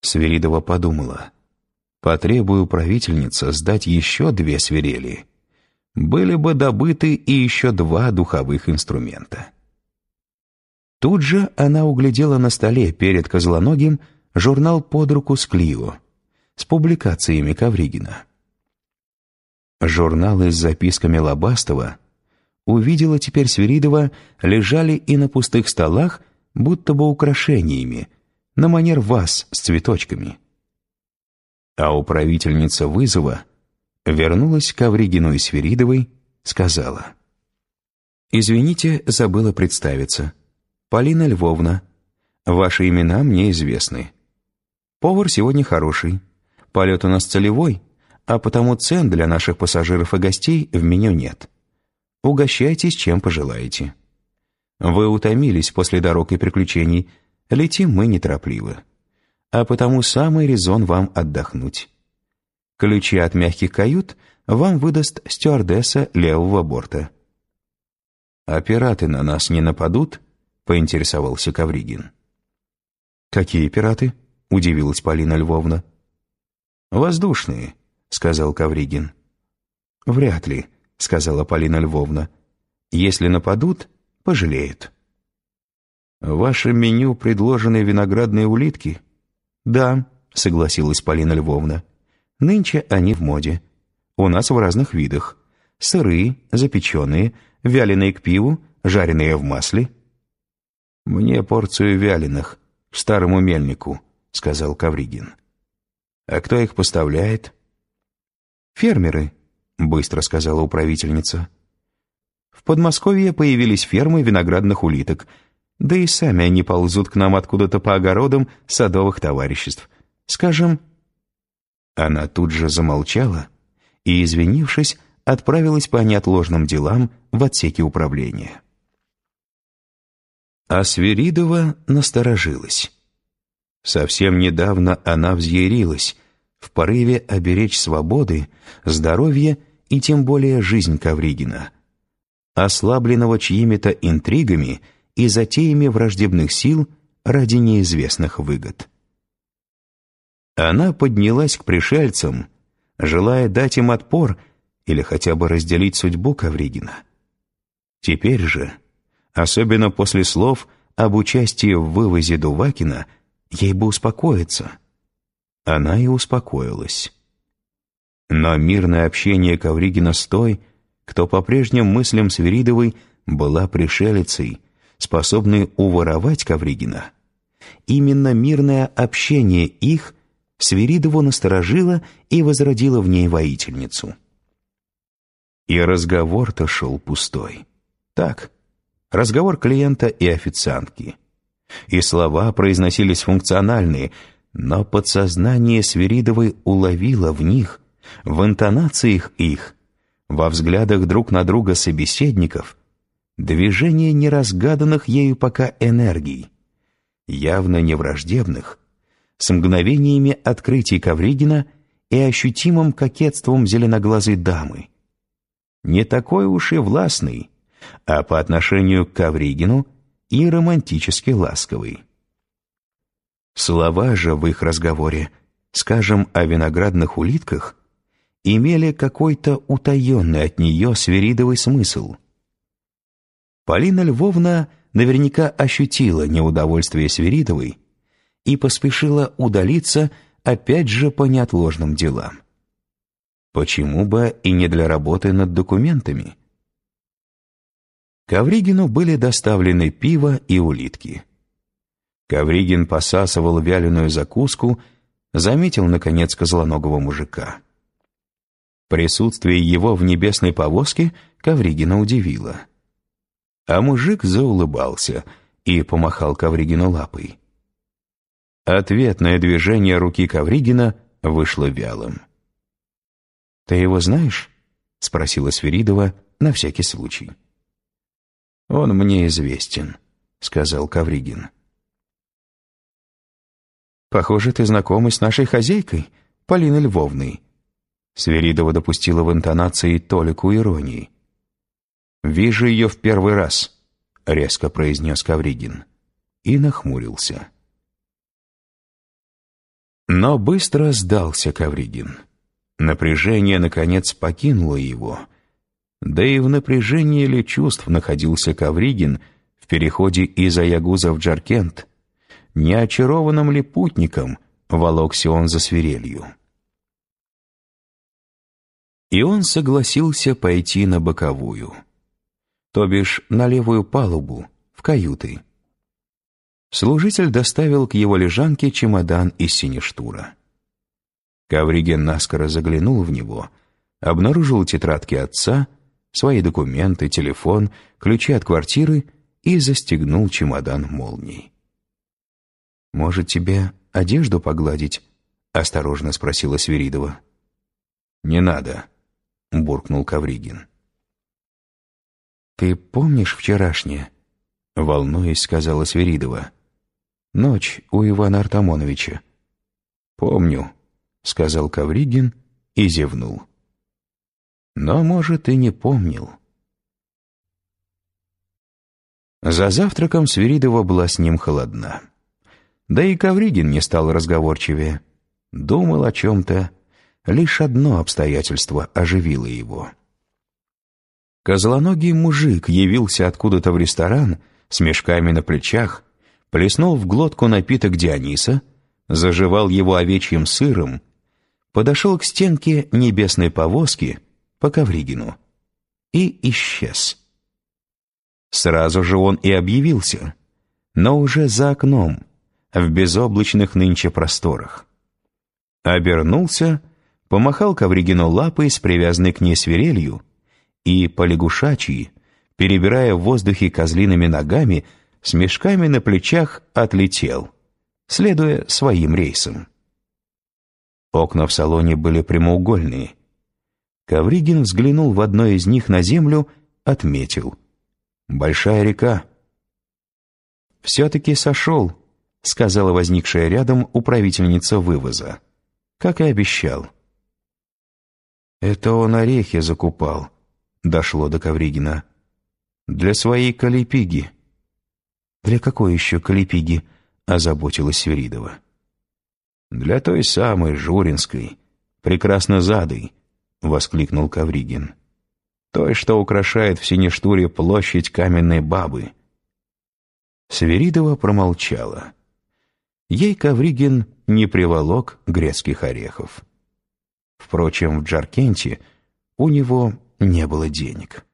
Свиридова подумала. Потребую правительница сдать еще две свирели. Были бы добыты и еще два духовых инструмента. Тут же она углядела на столе перед Козлоногим журнал под руку с Клио с публикациями Ковригина. Журналы с записками Лобастова увидела теперь Свиридова лежали и на пустых столах, будто бы украшениями, на манер ваз с цветочками. А управительница вызова вернулась к Авригину и Свиридовой, сказала. «Извините, забыла представиться. Полина Львовна, ваши имена мне известны. Повар сегодня хороший, полет у нас целевой, а потому цен для наших пассажиров и гостей в меню нет. Угощайтесь, чем пожелаете. Вы утомились после дорог и приключений, летим мы неторопливо. А потому самый резон вам отдохнуть. Ключи от мягких кают вам выдаст стюардесса левого борта. «А пираты на нас не нападут?» — поинтересовался Кавригин. «Какие пираты?» — удивилась Полина Львовна. «Воздушные», — сказал Кавригин. «Вряд ли», — сказала Полина Львовна. «Если нападут, пожалеют». «В вашем меню предложены виноградные улитки?» «Да», — согласилась Полина Львовна. «Нынче они в моде. У нас в разных видах. Сырые, запеченные, вяленые к пиву, жареные в масле». «Мне порцию вяленых, старому мельнику», — сказал Кавригин. «А кто их поставляет?» «Фермеры», — быстро сказала управительница. «В Подмосковье появились фермы виноградных улиток, да и сами они ползут к нам откуда-то по огородам садовых товариществ. Скажем...» Она тут же замолчала и, извинившись, отправилась по неотложным делам в отсеке управления. А Свиридова насторожилась. Совсем недавно она взъярилась, в порыве оберечь свободы, здоровье и тем более жизнь Ковригина, ослабленного чьими-то интригами и затеями враждебных сил ради неизвестных выгод. Она поднялась к пришельцам, желая дать им отпор или хотя бы разделить судьбу Ковригина. Теперь же, особенно после слов об участии в вывозе Дувакина, ей бы успокоиться — она и успокоилась. Но мирное общение Ковригина с той, кто по прежним мыслям Свиридовой была пришелицей, способной уворовать Ковригина, именно мирное общение их Свиридову насторожило и возродило в ней воительницу. И разговор-то шел пустой. Так, разговор клиента и официантки. И слова произносились функциональные – но подсознание Свиридовой уловило в них, в интонациях их, во взглядах друг на друга собеседников, движение неразгаданных ею пока энергий, явно невраждебных, с мгновениями открытий Ковригина и ощутимым кокетством зеленоглазой дамы. Не такой уж и властный, а по отношению к Ковригину и романтически ласковый. Слова же в их разговоре, скажем, о виноградных улитках, имели какой-то утаенный от нее свиридовый смысл. Полина Львовна наверняка ощутила неудовольствие Свиридовой и поспешила удалиться опять же по неотложным делам. Почему бы и не для работы над документами? Ковригину были доставлены пиво и улитки. Ковригин посасывал вяленую закуску, заметил, наконец, козлоногого мужика. Присутствие его в небесной повозке Ковригина удивило. А мужик заулыбался и помахал Ковригину лапой. Ответное движение руки Ковригина вышло вялым. «Ты его знаешь?» — спросила Сверидова на всякий случай. «Он мне известен», — сказал Ковригин. Похоже, ты знакома с нашей хозяйкой, Полиной Львовной». Сверидова допустила в интонации толику иронии. «Вижу ее в первый раз», — резко произнес Кавригин. И нахмурился. Но быстро сдался Ковригин. Напряжение, наконец, покинуло его. Да и в напряжении ли чувств находился Ковригин в переходе из Аягуза в Джаркент? Не очарованным ли путником волокся он за свирелью? И он согласился пойти на боковую, то бишь на левую палубу, в каюты. Служитель доставил к его лежанке чемодан из синештура. Ковригин наскоро заглянул в него, обнаружил тетрадки отца, свои документы, телефон, ключи от квартиры и застегнул чемодан молнией. «Может, тебе одежду погладить?» — осторожно спросила Свиридова. «Не надо», — буркнул Ковригин. «Ты помнишь вчерашнее?» — волнуясь, сказала Свиридова. «Ночь у Ивана Артамоновича». «Помню», — сказал Ковригин и зевнул. Но, может, и не помнил. За завтраком Свиридова была с ним холодна. Да и Ковригин не стал разговорчивее. Думал о чем-то. Лишь одно обстоятельство оживило его. Козлоногий мужик явился откуда-то в ресторан с мешками на плечах, плеснул в глотку напиток Диониса, заживал его овечьим сыром подошел к стенке небесной повозки по Ковригину и исчез. Сразу же он и объявился, но уже за окном, в безоблачных нынче просторах. Обернулся, помахал Ковригину лапой с привязанной к ней свирелью и, по лягушачьи, перебирая в воздухе козлиными ногами, с мешками на плечах отлетел, следуя своим рейсам. Окна в салоне были прямоугольные. Ковригин взглянул в одно из них на землю, отметил. «Большая река». «Все-таки сошел», — сказала возникшая рядом управительница вывоза. Как и обещал. «Это он орехи закупал», — дошло до Ковригина. «Для своей калипиги». «Для какой еще калипиги?» — озаботилась Сверидова. «Для той самой Журинской, прекрасно задой», — воскликнул Кавригин. «Той, что украшает в Синештуре площадь каменной бабы». Сверидова промолчала. Ей Кавригин не приволок грецких орехов. Впрочем, в Джаркенте у него не было денег.